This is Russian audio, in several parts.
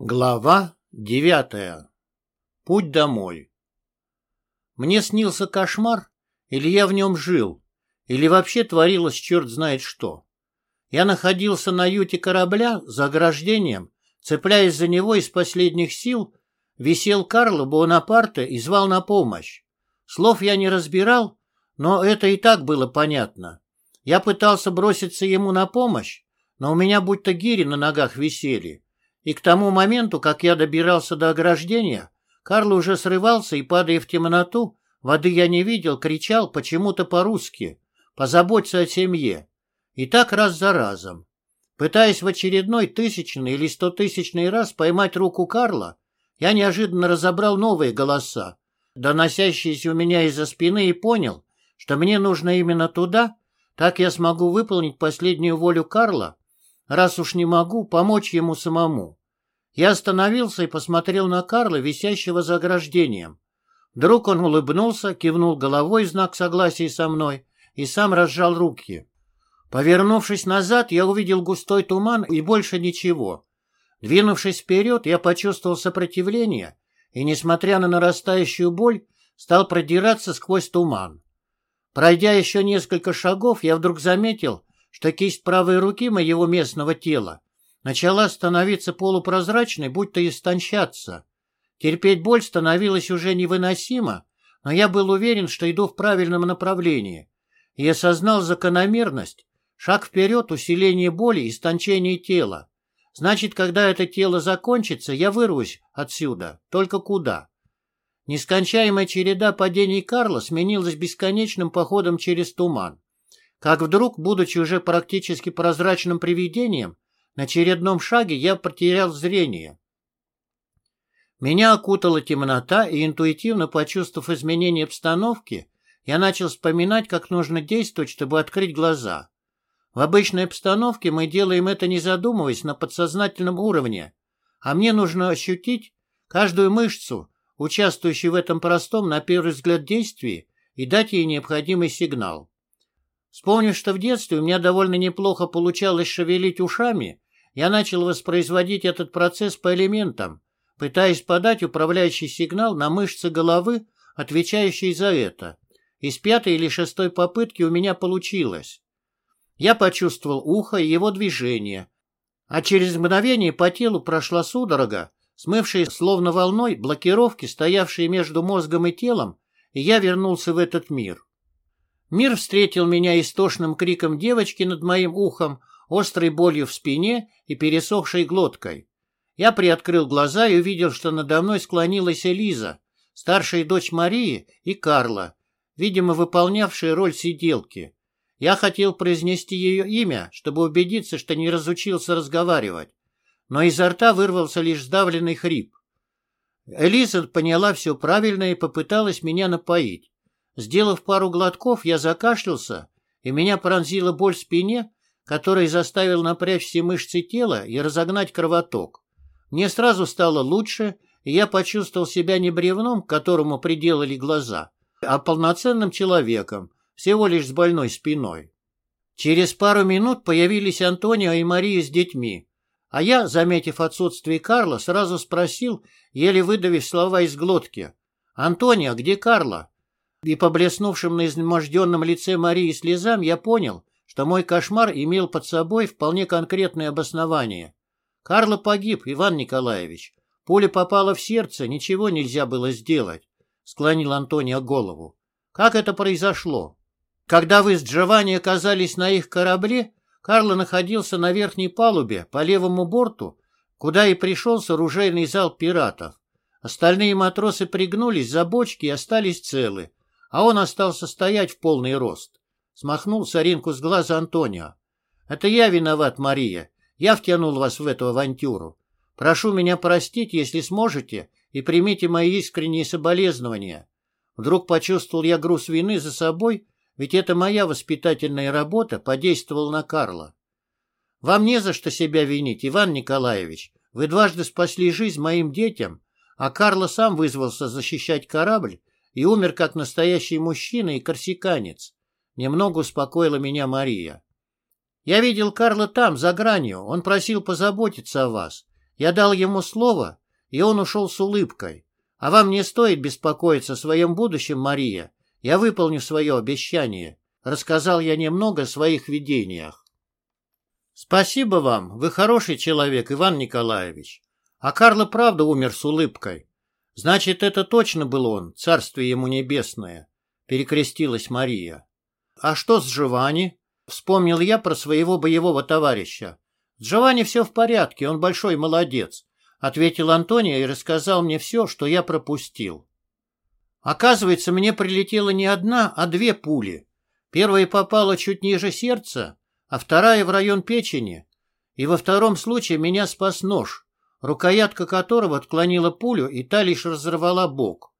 Глава девятая. Путь домой. Мне снился кошмар, или я в нем жил, или вообще творилось черт знает что. Я находился на юте корабля за ограждением, цепляясь за него из последних сил, висел Карло Буонапарте и звал на помощь. Слов я не разбирал, но это и так было понятно. Я пытался броситься ему на помощь, но у меня будто гири на ногах висели. И к тому моменту, как я добирался до ограждения, Карл уже срывался и, падая в темноту, воды я не видел, кричал почему-то по-русски «Позаботься о семье». И так раз за разом. Пытаясь в очередной тысячный или стотысячный раз поймать руку Карла, я неожиданно разобрал новые голоса, доносящиеся у меня из-за спины, и понял, что мне нужно именно туда, так я смогу выполнить последнюю волю Карла, раз уж не могу помочь ему самому. Я остановился и посмотрел на Карла, висящего за ограждением. Вдруг он улыбнулся, кивнул головой в знак согласия со мной и сам разжал руки. Повернувшись назад, я увидел густой туман и больше ничего. Двинувшись вперед, я почувствовал сопротивление и, несмотря на нарастающую боль, стал продираться сквозь туман. Пройдя еще несколько шагов, я вдруг заметил, что кисть правой руки моего местного тела начала становиться полупрозрачной, будто истончаться. Терпеть боль становилось уже невыносимо, но я был уверен, что иду в правильном направлении. И осознал закономерность. Шаг вперед, усиление боли, истончение тела. Значит, когда это тело закончится, я вырвусь отсюда. Только куда? Нескончаемая череда падений Карла сменилась бесконечным походом через туман. Как вдруг, будучи уже практически прозрачным привидением, на очередном шаге я потерял зрение. Меня окутала темнота, и интуитивно почувствовав изменение обстановки, я начал вспоминать, как нужно действовать, чтобы открыть глаза. В обычной обстановке мы делаем это не задумываясь на подсознательном уровне, а мне нужно ощутить каждую мышцу, участвующую в этом простом, на первый взгляд, действии, и дать ей необходимый сигнал. Вспомнив, что в детстве у меня довольно неплохо получалось шевелить ушами, я начал воспроизводить этот процесс по элементам, пытаясь подать управляющий сигнал на мышцы головы, отвечающие за это. Из пятой или шестой попытки у меня получилось. Я почувствовал ухо и его движение, а через мгновение по телу прошла судорога, смывшая словно волной блокировки, стоявшие между мозгом и телом, и я вернулся в этот мир. Мир встретил меня истошным криком девочки над моим ухом, острой болью в спине и пересохшей глоткой. Я приоткрыл глаза и увидел, что надо мной склонилась Элиза, старшая дочь Марии и Карла, видимо, выполнявшая роль сиделки. Я хотел произнести ее имя, чтобы убедиться, что не разучился разговаривать, но изо рта вырвался лишь сдавленный хрип. Элиза поняла все правильно и попыталась меня напоить. Сделав пару глотков, я закашлялся, и меня пронзила боль в спине, который заставил напрячь все мышцы тела и разогнать кровоток. Мне сразу стало лучше, и я почувствовал себя не бревном, к которому приделали глаза, а полноценным человеком, всего лишь с больной спиной. Через пару минут появились Антонио и Мария с детьми, а я, заметив отсутствие Карла, сразу спросил, еле выдавив слова из глотки, «Антонио, где Карла?» И по блеснувшим на изнеможденном лице Марии слезам я понял, что мой кошмар имел под собой вполне конкретное обоснование. Карло погиб, Иван Николаевич. Пуля попала в сердце, ничего нельзя было сделать, — склонил Антонио голову. Как это произошло? Когда вы с Джованни оказались на их корабле, Карло находился на верхней палубе, по левому борту, куда и пришел с оружейный зал пиратов. Остальные матросы пригнулись за бочки и остались целы, а он остался стоять в полный рост. Смахнул соринку с глаза Антонио. «Это я виноват, Мария. Я втянул вас в эту авантюру. Прошу меня простить, если сможете, и примите мои искренние соболезнования. Вдруг почувствовал я груз вины за собой, ведь это моя воспитательная работа подействовала на Карла. Вам не за что себя винить, Иван Николаевич. Вы дважды спасли жизнь моим детям, а Карла сам вызвался защищать корабль и умер как настоящий мужчина и корсиканец. Немного успокоила меня Мария. Я видел Карла там, за гранью. Он просил позаботиться о вас. Я дал ему слово, и он ушел с улыбкой. А вам не стоит беспокоиться о своем будущем, Мария. Я выполню свое обещание. Рассказал я немного о своих видениях. Спасибо вам, вы хороший человек, Иван Николаевич. А Карл правда умер с улыбкой. Значит, это точно был он, царствие ему небесное, перекрестилась Мария. А что с Живани? Вспомнил я про своего боевого товарища. С Живани все в порядке, он большой молодец, ответил Антония и рассказал мне все, что я пропустил. Оказывается, мне прилетела не одна, а две пули. Первая попала чуть ниже сердца, а вторая в район печени. И во втором случае меня спас нож, рукоятка которого отклонила пулю, и та лишь разорвала бок.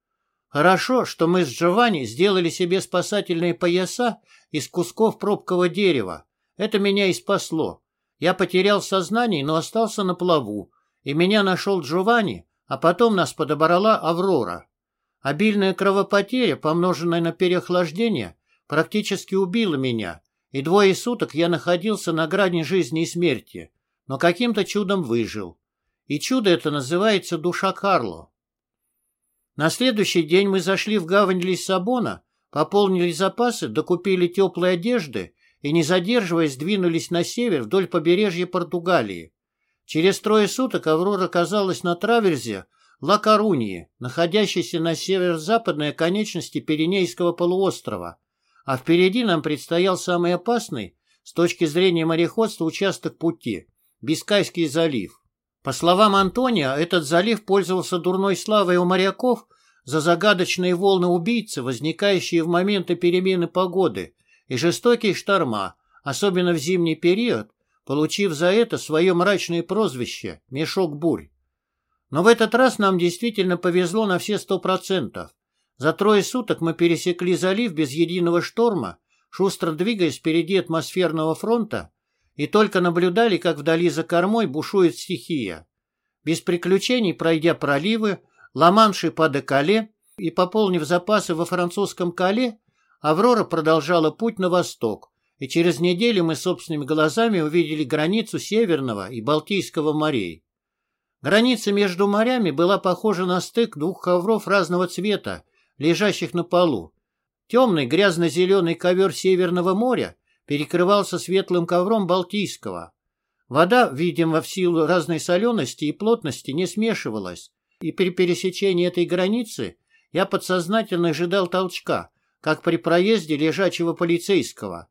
Хорошо, что мы с Джованни сделали себе спасательные пояса из кусков пробкового дерева. Это меня и спасло. Я потерял сознание, но остался на плаву, и меня нашел Джованни, а потом нас подобрала Аврора. Обильная кровопотеря, помноженная на переохлаждение, практически убила меня, и двое суток я находился на грани жизни и смерти, но каким-то чудом выжил. И чудо это называется душа Карло. На следующий день мы зашли в гавань Лиссабона, пополнили запасы, докупили теплые одежды и, не задерживаясь, двинулись на север вдоль побережья Португалии. Через трое суток Аврора оказалась на траверзе Ла-Коруньи, находящейся на северо-западной оконечности Пиренейского полуострова, а впереди нам предстоял самый опасный с точки зрения мореходства участок пути – Бискайский залив. По словам Антония, этот залив пользовался дурной славой у моряков за загадочные волны убийцы, возникающие в моменты перемены погоды, и жестокие шторма, особенно в зимний период, получив за это свое мрачное прозвище «Мешок бурь». Но в этот раз нам действительно повезло на все сто процентов. За трое суток мы пересекли залив без единого шторма, шустро двигаясь впереди атмосферного фронта, и только наблюдали, как вдали за кормой бушует стихия. Без приключений, пройдя проливы, Ла-Манш и Па-де-Кале и пополнив запасы во французском Кале, Аврора продолжала путь на восток, и через неделю мы собственными глазами увидели границу Северного и Балтийского морей. Граница между морями была похожа на стык двух ковров разного цвета, лежащих на полу. Темный грязно-зеленый ковер Северного моря перекрывался светлым ковром Балтийского. Вода, видимо, в силу разной солености и плотности не смешивалась, и при пересечении этой границы я подсознательно ожидал толчка, как при проезде лежачего полицейского.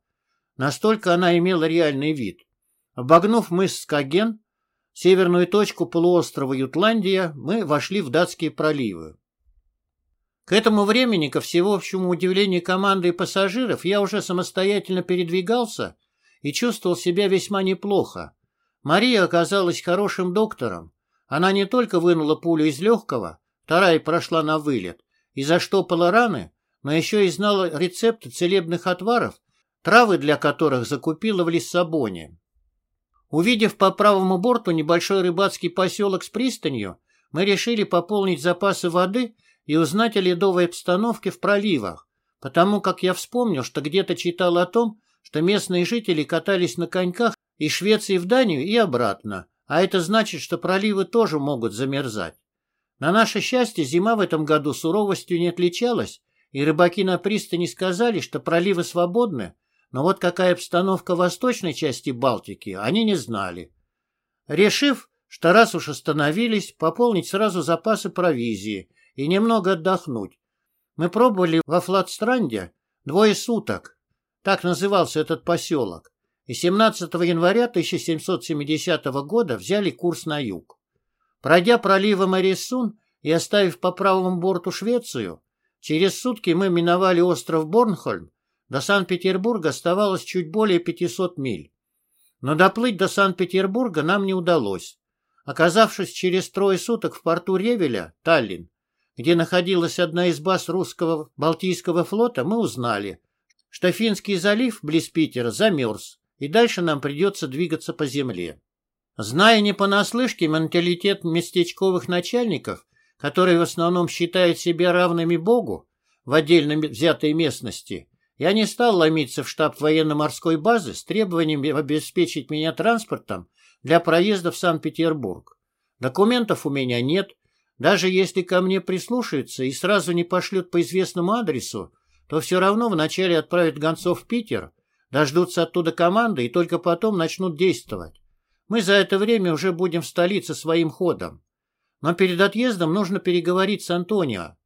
Настолько она имела реальный вид. Обогнув мыс Скаген, северную точку полуострова Ютландия, мы вошли в датские проливы. К этому времени, ко всеобщему удивлению команды и пассажиров, я уже самостоятельно передвигался и чувствовал себя весьма неплохо. Мария оказалась хорошим доктором. Она не только вынула пулю из легкого, вторая прошла на вылет, и заштопала раны, но еще и знала рецепты целебных отваров, травы для которых закупила в Лиссабоне. Увидев по правому борту небольшой рыбацкий поселок с пристанью, мы решили пополнить запасы воды и узнать о ледовой обстановке в проливах, потому как я вспомнил, что где-то читал о том, что местные жители катались на коньках из Швеции в Данию и обратно, а это значит, что проливы тоже могут замерзать. На наше счастье, зима в этом году суровостью не отличалась, и рыбаки на пристани сказали, что проливы свободны, но вот какая обстановка в восточной части Балтики, они не знали. Решив, что раз уж остановились, пополнить сразу запасы провизии и немного отдохнуть. Мы пробовали во Флатстранде двое суток, так назывался этот поселок, и 17 января 1770 года взяли курс на юг. Пройдя проливом Марисун и оставив по правому борту Швецию, через сутки мы миновали остров Борнхольм, до Санкт-Петербурга оставалось чуть более 500 миль. Но доплыть до Санкт-Петербурга нам не удалось. Оказавшись через трое суток в порту Ревеля, Таллин, где находилась одна из баз русского Балтийского флота, мы узнали, что Финский залив близ Питера замерз, и дальше нам придется двигаться по земле. Зная не понаслышке менталитет местечковых начальников, которые в основном считают себя равными Богу в отдельно взятой местности, я не стал ломиться в штаб военно-морской базы с требованием обеспечить меня транспортом для проезда в Санкт-Петербург. Документов у меня нет. Даже если ко мне прислушаются и сразу не пошлют по известному адресу, то все равно вначале отправят гонцов в Питер, дождутся оттуда команды и только потом начнут действовать. Мы за это время уже будем в столице своим ходом. Но перед отъездом нужно переговорить с Антонио.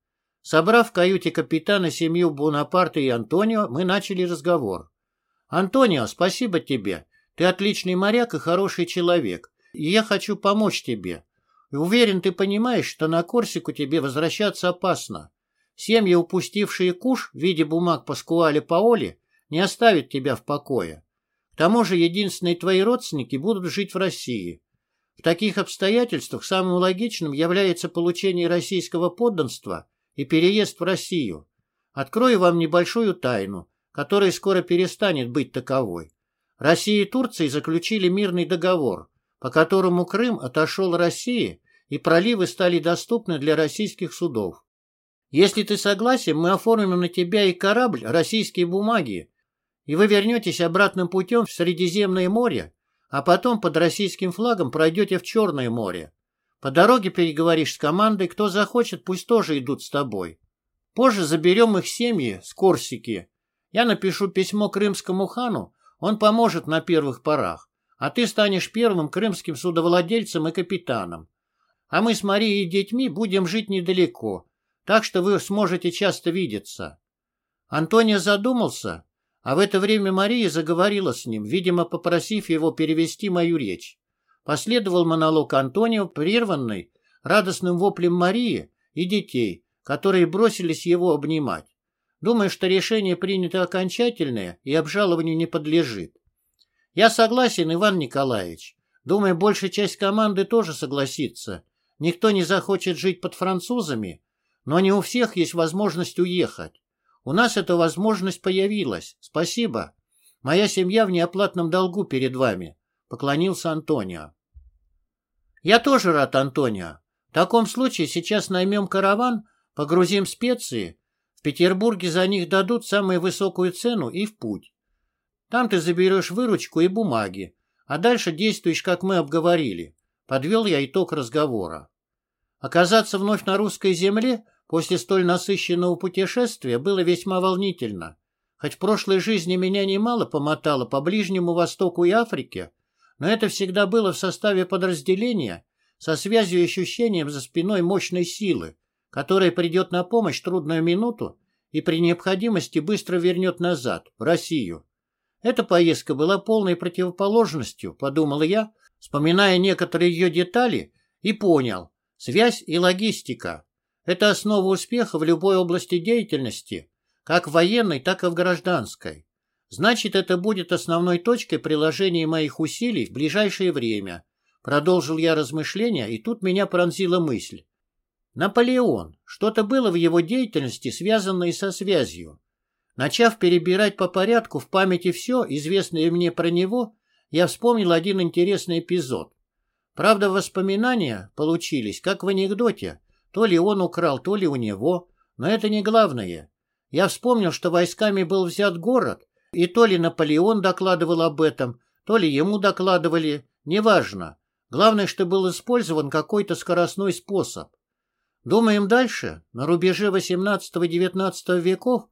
Собрав в каюте капитана семью Бонапарта и Антонио, мы начали разговор. «Антонио, спасибо тебе. Ты отличный моряк и хороший человек, и я хочу помочь тебе. Уверен, ты понимаешь, что на Корсику тебе возвращаться опасно. Семьи, упустившие куш в виде бумаг Паскуале Паоли, не оставят тебя в покое. К тому же единственные твои родственники будут жить в России. В таких обстоятельствах самым логичным является получение российского подданства и переезд в Россию. Открою вам небольшую тайну, которая скоро перестанет быть таковой. Россия и Турция заключили мирный договор, по которому Крым отошел России и проливы стали доступны для российских судов. Если ты согласен, мы оформим на тебя и корабль российские бумаги, и вы вернетесь обратным путем в Средиземное море, а потом под российским флагом пройдете в Черное море. По дороге переговоришь с командой, кто захочет, пусть тоже идут с тобой. Позже заберем их семьи с Корсики. Я напишу письмо крымскому хану, он поможет на первых порах, а ты станешь первым крымским судовладельцем и капитаном. А мы с Марией и детьми будем жить недалеко, так что вы сможете часто видеться. Антония задумался, а в это время Мария заговорила с ним, видимо, попросив его перевести мою речь. Последовал монолог Антонио, прерванный радостным воплем Марии и детей, которые бросились его обнимать. Думаю, что решение принято окончательное и обжалованию не подлежит. Я согласен, Иван Николаевич. Думаю, большая часть команды тоже согласится. Никто не захочет жить под французами, но не у всех есть возможность уехать. У нас эта возможность появилась. Спасибо. Моя семья в неоплатном долгу перед вами. Поклонился Антонио. Я тоже рад, Антонио. В таком случае сейчас наймем караван, погрузим специи. В Петербурге за них дадут самую высокую цену и в путь. Там ты заберешь выручку и бумаги, а дальше действуешь, как мы обговорили. Подвел я итог разговора. Оказаться вновь на русской земле после столь насыщенного путешествия было весьма волнительно. Хоть в прошлой жизни меня немало помотало по Ближнему Востоку и Африке, но это всегда было в составе подразделения со связью и ощущением за спиной мощной силы, которая придет на помощь трудную минуту и при необходимости быстро вернет назад, в Россию. Эта поездка была полной противоположностью, подумал я, вспоминая некоторые ее детали, и понял, связь и логистика – это основа успеха в любой области деятельности, как в военной, так и в гражданской. Значит, это будет основной точкой приложения моих усилий в ближайшее время. Продолжил я размышления, и тут меня пронзила мысль. Наполеон. Что-то было в его деятельности, связанное со связью. Начав перебирать по порядку в памяти все, известное мне про него, я вспомнил один интересный эпизод. Правда, воспоминания получились, как в анекдоте. То ли он украл, то ли у него. Но это не главное. Я вспомнил, что войсками был взят город, и то ли Наполеон докладывал об этом, то ли ему докладывали, неважно. Главное, что был использован какой-то скоростной способ. Думаем дальше. На рубеже XVIII-XIX веков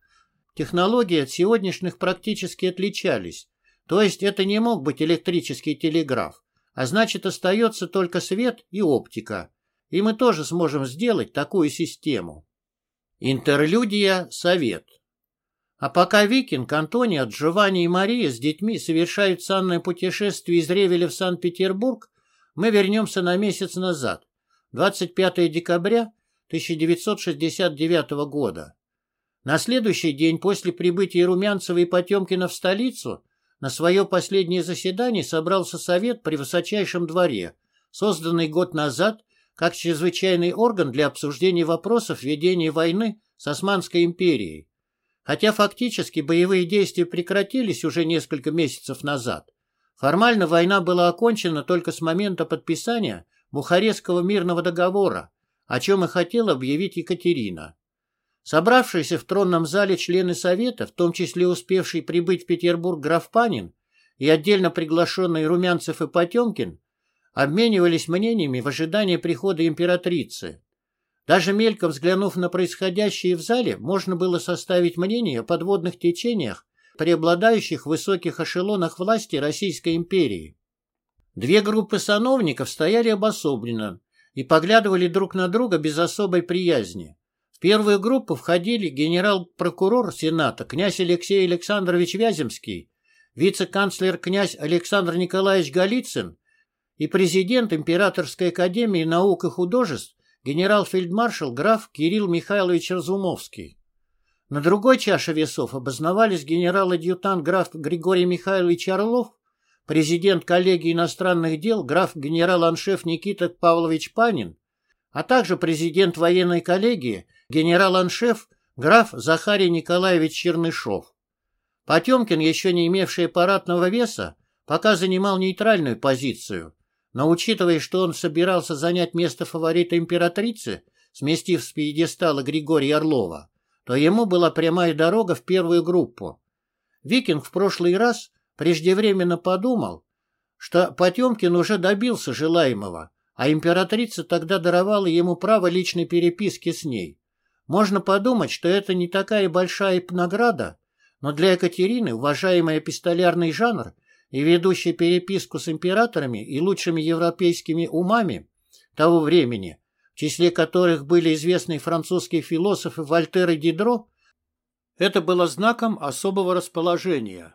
Технологии от сегодняшних практически отличались, то есть это не мог быть электрический телеграф, а значит остается только свет и оптика, и мы тоже сможем сделать такую систему. Интерлюдия «Совет». А пока Викинг, Антония, Джованни и Мария с детьми совершают санное путешествие из Ревеля в Санкт-Петербург, мы вернемся на месяц назад, 25 декабря 1969 года. На следующий день после прибытия Румянцева и Потемкина в столицу на свое последнее заседание собрался совет при высочайшем дворе, созданный год назад как чрезвычайный орган для обсуждения вопросов ведения войны с Османской империей. Хотя фактически боевые действия прекратились уже несколько месяцев назад, формально война была окончена только с момента подписания Бухарестского мирного договора, о чем и хотела объявить Екатерина. Собравшиеся в тронном зале члены Совета, в том числе успевший прибыть в Петербург граф Панин и отдельно приглашенные Румянцев и Потемкин, обменивались мнениями в ожидании прихода императрицы. Даже мельком взглянув на происходящее в зале, можно было составить мнение о подводных течениях, преобладающих в высоких эшелонах власти Российской империи. Две группы сановников стояли обособленно и поглядывали друг на друга без особой приязни. В первую группу входили генерал-прокурор Сената князь Алексей Александрович Вяземский, вице-канцлер князь Александр Николаевич Голицын и президент Императорской академии наук и художеств генерал-фельдмаршал граф Кирилл Михайлович Разумовский. На другой чаше весов обосновались генерал-адъютант граф Григорий Михайлович Орлов, президент коллегии иностранных дел граф генерал-аншеф Никита Павлович Панин, а также президент военной коллегии генерал-аншеф граф Захарий Николаевич Чернышов. Потемкин, еще не имевший аппаратного веса, пока занимал нейтральную позицию, но учитывая, что он собирался занять место фаворита императрицы, сместив с пьедестала Григория Орлова, то ему была прямая дорога в первую группу. Викинг в прошлый раз преждевременно подумал, что Потемкин уже добился желаемого, а императрица тогда даровала ему право личной переписки с ней. Можно подумать, что это не такая большая награда, но для Екатерины уважаемый эпистолярный жанр – и ведущий переписку с императорами и лучшими европейскими умами того времени, в числе которых были известные французские философы Вольтер и Дидро, это было знаком особого расположения.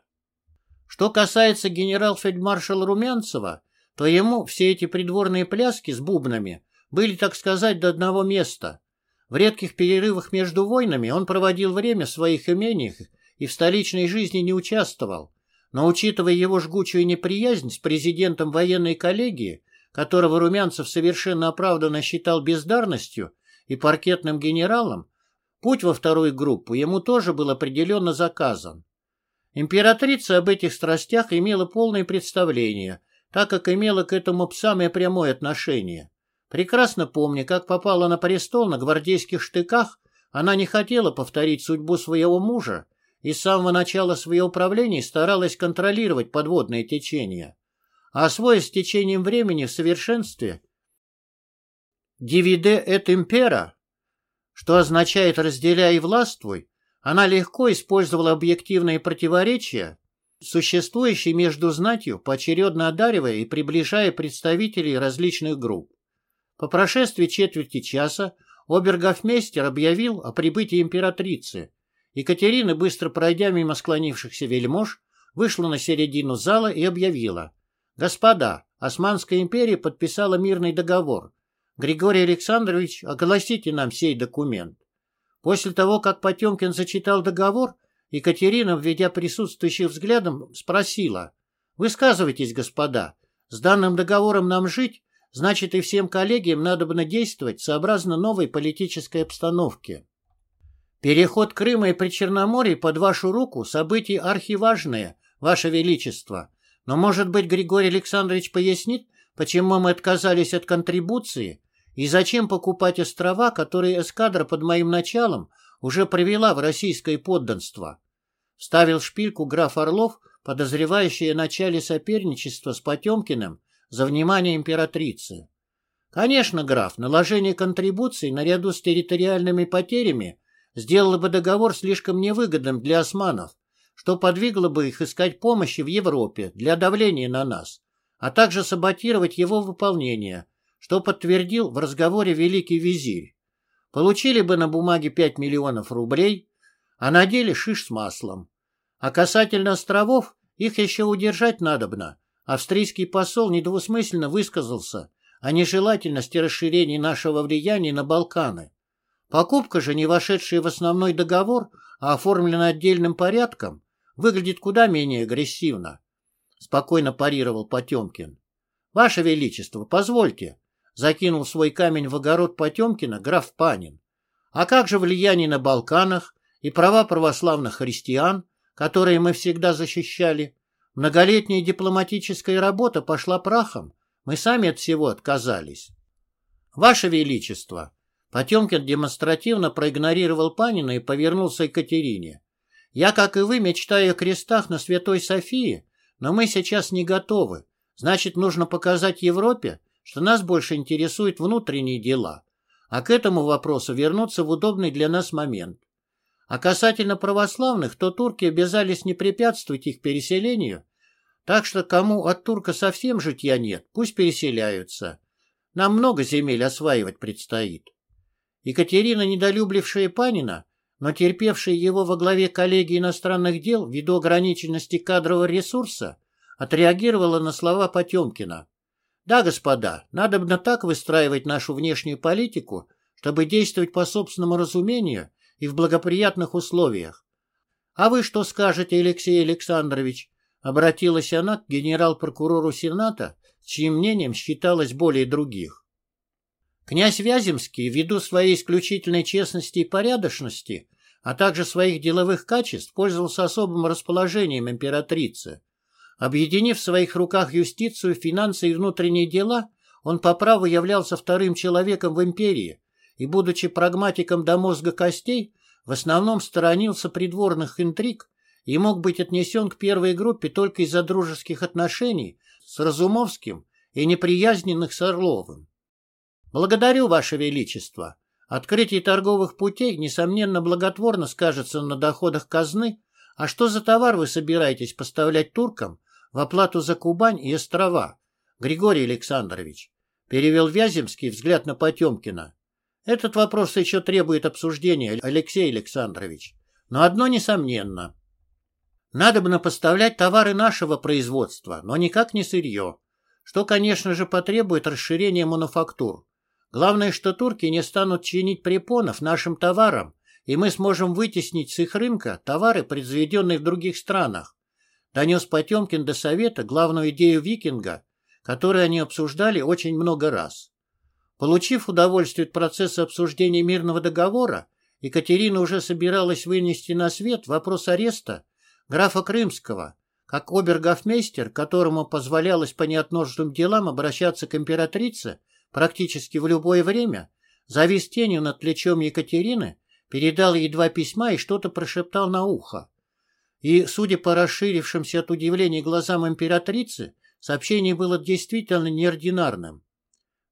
Что касается генерал-фельдмаршала Румянцева, то ему все эти придворные пляски с бубнами были, так сказать, до одного места. В редких перерывах между войнами он проводил время в своих имениях и в столичной жизни не участвовал, но учитывая его жгучую неприязнь с президентом военной коллегии, которого Румянцев совершенно оправданно считал бездарностью и паркетным генералом, путь во вторую группу ему тоже был определенно заказан. Императрица об этих страстях имела полное представление, так как имела к этому самое прямое отношение. Прекрасно помня, как попала на престол на гвардейских штыках, она не хотела повторить судьбу своего мужа и с самого начала своего правления старалась контролировать подводные течения, а освоив с течением времени в совершенстве «дивиде et impera», что означает «разделяй и властвуй», она легко использовала объективные противоречия, существующие между знатью, поочередно одаривая и приближая представителей различных групп. По прошествии четверти часа обергофмейстер объявил о прибытии императрицы – Екатерина, быстро пройдя мимо склонившихся вельмож, вышла на середину зала и объявила. «Господа, Османская империя подписала мирный договор. Григорий Александрович, огласите нам сей документ». После того, как Потемкин зачитал договор, Екатерина, введя присутствующих взглядом, спросила. «Высказывайтесь, господа. С данным договором нам жить, значит и всем коллегиям надо бы действовать сообразно новой политической обстановке». Переход Крыма и Причерноморья под вашу руку – событие архиважное, ваше величество. Но, может быть, Григорий Александрович пояснит, почему мы отказались от контрибуции и зачем покупать острова, которые эскадра под моим началом уже привела в российское подданство? Ставил шпильку граф Орлов, подозревающий о начале соперничества с Потемкиным за внимание императрицы. Конечно, граф, наложение контрибуций наряду с территориальными потерями сделало бы договор слишком невыгодным для османов, что подвигло бы их искать помощи в Европе для давления на нас, а также саботировать его выполнение, что подтвердил в разговоре великий визирь. Получили бы на бумаге 5 миллионов рублей, а на деле шиш с маслом. А касательно островов, их еще удержать надобно. Австрийский посол недвусмысленно высказался о нежелательности расширения нашего влияния на Балканы. Покупка же, не вошедшая в основной договор, а оформлена отдельным порядком, выглядит куда менее агрессивно. Спокойно парировал Потемкин. Ваше Величество, позвольте, закинул свой камень в огород Потемкина граф Панин. А как же влияние на Балканах и права православных христиан, которые мы всегда защищали? Многолетняя дипломатическая работа пошла прахом. Мы сами от всего отказались. Ваше Величество, Потемкин демонстративно проигнорировал Панина и повернулся к Екатерине. «Я, как и вы, мечтаю о крестах на Святой Софии, но мы сейчас не готовы. Значит, нужно показать Европе, что нас больше интересуют внутренние дела, а к этому вопросу вернуться в удобный для нас момент. А касательно православных, то турки обязались не препятствовать их переселению, так что кому от турка совсем житья нет, пусть переселяются. Нам много земель осваивать предстоит. Екатерина, недолюблившая Панина, но терпевшая его во главе коллегии иностранных дел ввиду ограниченности кадрового ресурса, отреагировала на слова Потемкина. Да, господа, надо бы так выстраивать нашу внешнюю политику, чтобы действовать по собственному разумению и в благоприятных условиях. А вы что скажете, Алексей Александрович? Обратилась она к генерал-прокурору Сената, чьим мнением считалось более других. Князь Вяземский, ввиду своей исключительной честности и порядочности, а также своих деловых качеств, пользовался особым расположением императрицы. Объединив в своих руках юстицию, финансы и внутренние дела, он по праву являлся вторым человеком в империи и, будучи прагматиком до мозга костей, в основном сторонился придворных интриг и мог быть отнесен к первой группе только из-за дружеских отношений с Разумовским и неприязненных с Орловым. Благодарю, Ваше Величество. Открытие торговых путей, несомненно, благотворно скажется на доходах казны. А что за товар вы собираетесь поставлять туркам в оплату за Кубань и острова? Григорий Александрович. Перевел Вяземский взгляд на Потемкина. Этот вопрос еще требует обсуждения, Алексей Александрович. Но одно несомненно. Надо бы поставлять товары нашего производства, но никак не сырье, что, конечно же, потребует расширения мануфактур. Главное, что турки не станут чинить препонов нашим товарам, и мы сможем вытеснить с их рынка товары, произведенные в других странах. Донес Потемкин до Совета главную идею викинга, которую они обсуждали очень много раз. Получив удовольствие от процесса обсуждения мирного договора, Екатерина уже собиралась вынести на свет вопрос ареста графа Крымского, как обергофмейстер, которому позволялось по неотложным делам обращаться к императрице практически в любое время, завис тенью над плечом Екатерины, передал ей два письма и что-то прошептал на ухо. И, судя по расширившимся от удивления глазам императрицы, сообщение было действительно неординарным.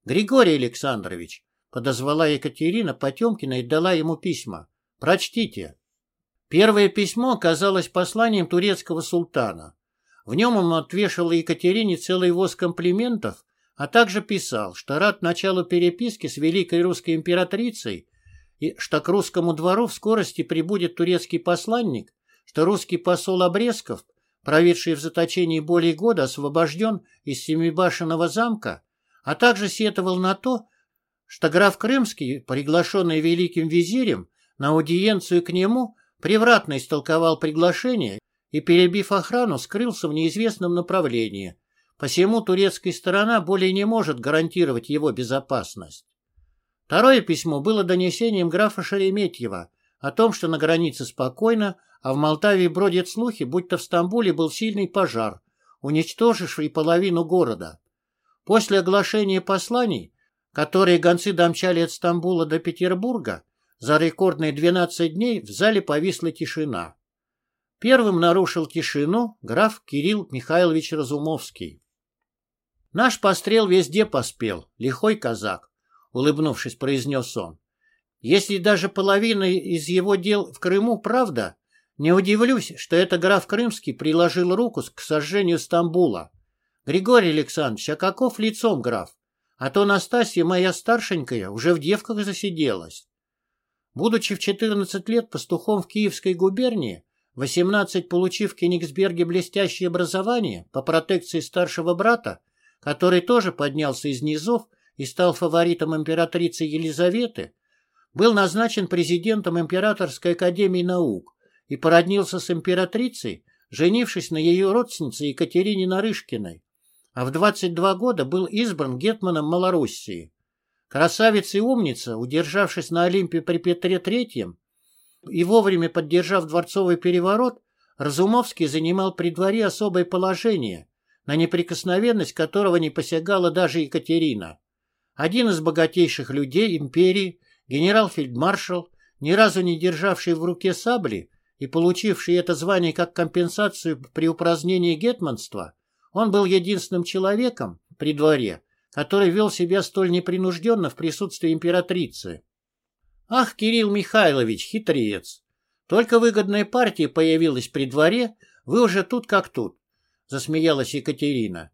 «Григорий Александрович», — подозвала Екатерина Потемкина и дала ему письма. «Прочтите». Первое письмо оказалось посланием турецкого султана. В нем он отвешал Екатерине целый воз комплиментов а также писал, что рад началу переписки с великой русской императрицей и что к русскому двору в скорости прибудет турецкий посланник, что русский посол Обрезков, проведший в заточении более года, освобожден из Семибашенного замка, а также сетовал на то, что граф Крымский, приглашенный великим визирем на аудиенцию к нему, превратно истолковал приглашение и, перебив охрану, скрылся в неизвестном направлении – Посему турецкая сторона более не может гарантировать его безопасность. Второе письмо было донесением графа Шереметьева о том, что на границе спокойно, а в Молдавии бродят слухи, будто в Стамбуле был сильный пожар, уничтоживший половину города. После оглашения посланий, которые гонцы домчали от Стамбула до Петербурга, за рекордные 12 дней в зале повисла тишина. Первым нарушил тишину граф Кирилл Михайлович Разумовский. Наш пострел везде поспел, лихой казак, улыбнувшись, произнес он. Если даже половина из его дел в Крыму правда, не удивлюсь, что это граф Крымский приложил руку к сожжению Стамбула. Григорий Александрович, а каков лицом граф? А то Настасья, моя старшенькая, уже в девках засиделась. Будучи в 14 лет пастухом в Киевской губернии, 18 получив в Кенигсберге блестящее образование по протекции старшего брата, который тоже поднялся из низов и стал фаворитом императрицы Елизаветы, был назначен президентом Императорской академии наук и породнился с императрицей, женившись на ее родственнице Екатерине Нарышкиной, а в 22 года был избран гетманом Малороссии. Красавица и умница, удержавшись на Олимпе при Петре III и вовремя поддержав дворцовый переворот, Разумовский занимал при дворе особое положение на неприкосновенность которого не посягала даже Екатерина. Один из богатейших людей империи, генерал-фельдмаршал, ни разу не державший в руке сабли и получивший это звание как компенсацию при упразднении гетманства, Он был единственным человеком при дворе, который вел себя столь непринужденно в присутствии императрицы. Ах, Кирилл Михайлович, хитрец! Только выгодная партия появилась при дворе, вы уже тут как тут, засмеялась Екатерина.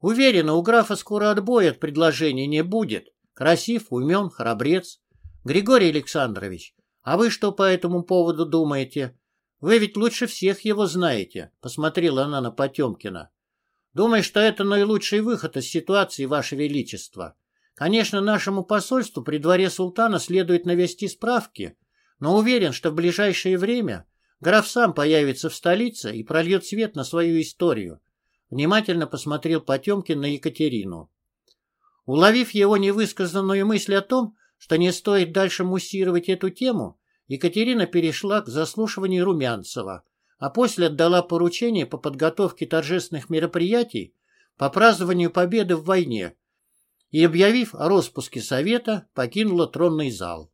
Уверена, у графа скоро отбоя от предложения не будет. Красив, умен, храбрец. Григорий Александрович, а вы что по этому поводу думаете? Вы ведь лучше всех его знаете, посмотрела она на Потемкина. Думаю, что это наилучший выход из ситуации, Ваше Величество. Конечно, нашему посольству при дворе султана следует навести справки, но уверен, что в ближайшее время граф сам появится в столице и прольет свет на свою историю. Внимательно посмотрел Потемкин на Екатерину. Уловив его невысказанную мысль о том, что не стоит дальше муссировать эту тему, Екатерина перешла к заслушиванию Румянцева, а после отдала поручение по подготовке торжественных мероприятий по празднованию победы в войне и, объявив о распуске Совета, покинула тронный зал.